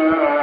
ما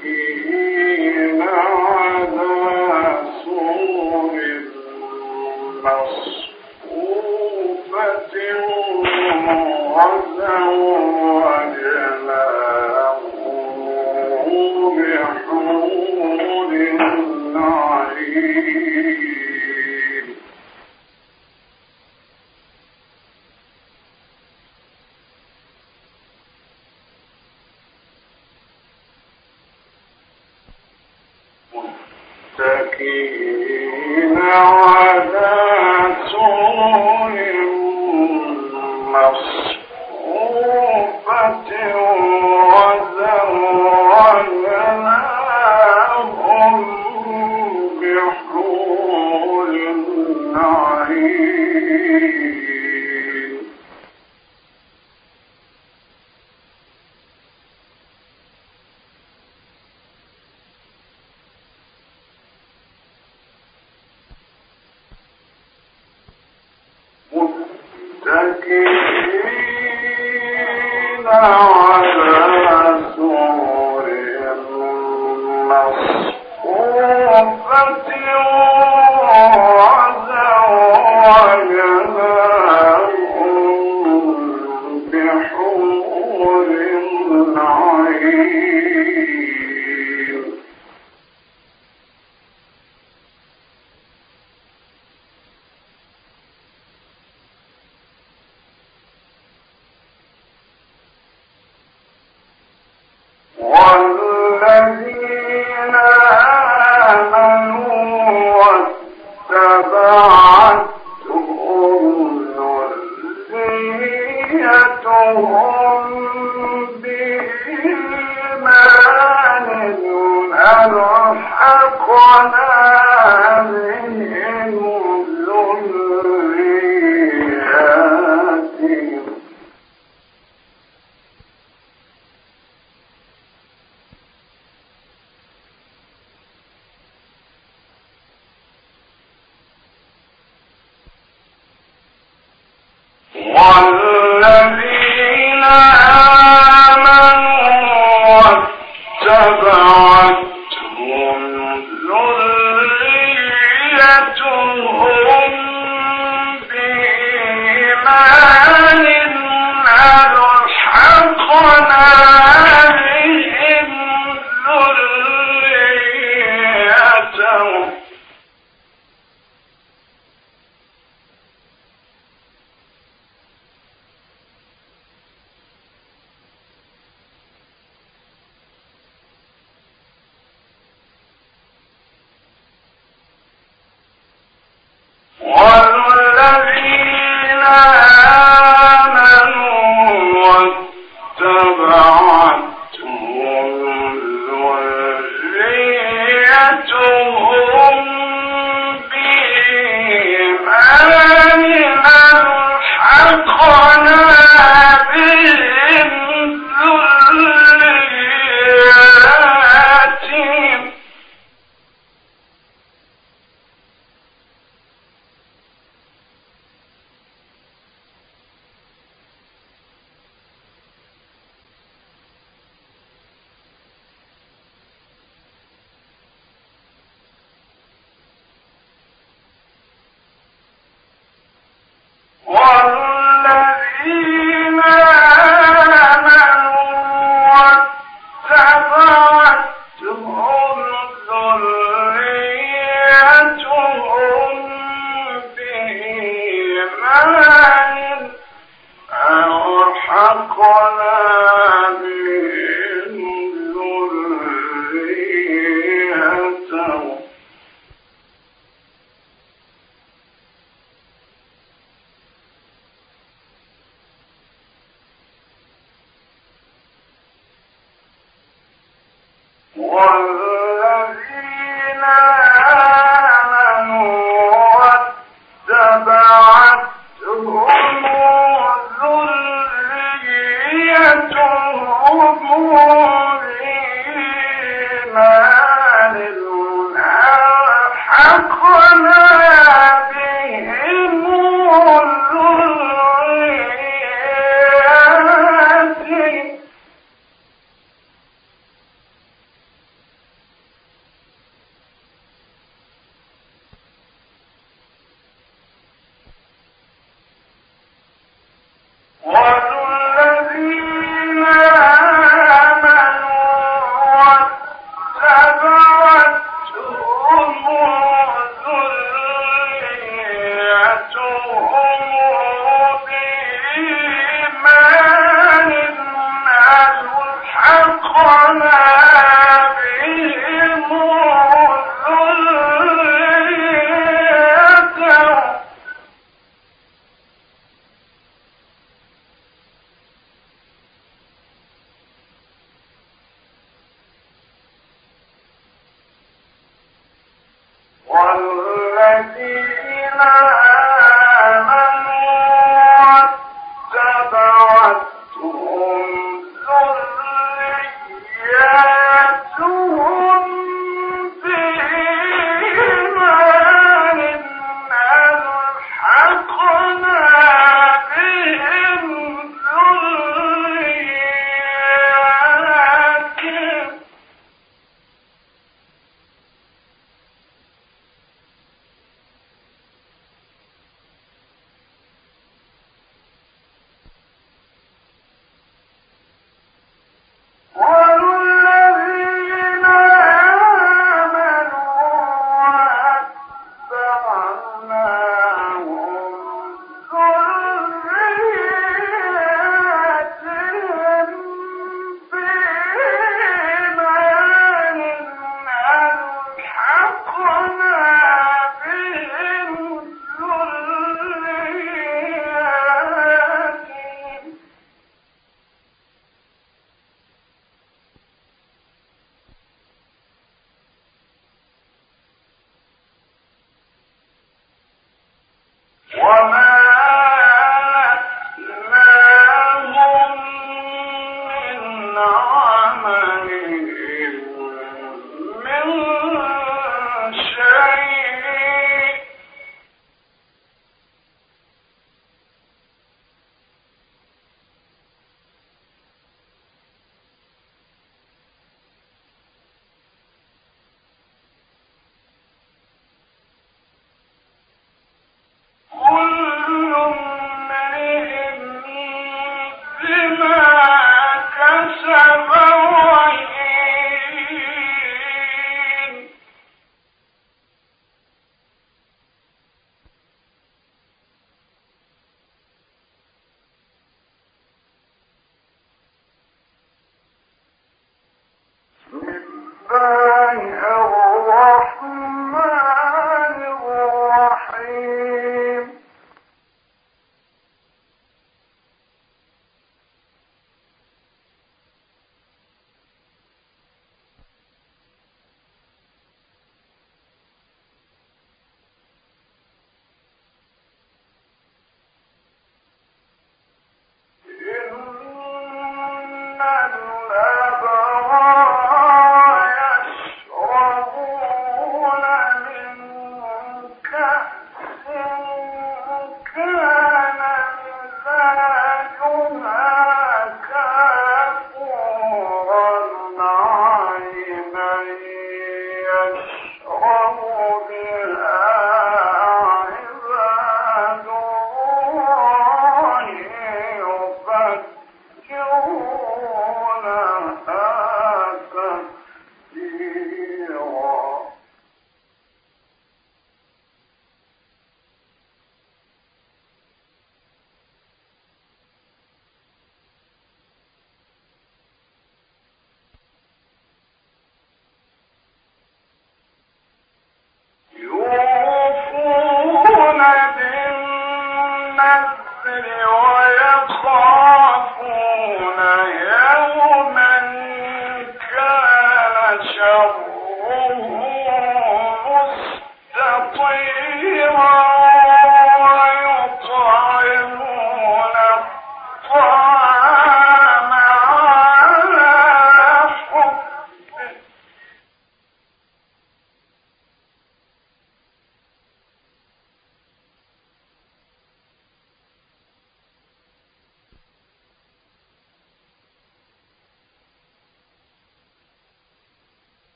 Thank. عين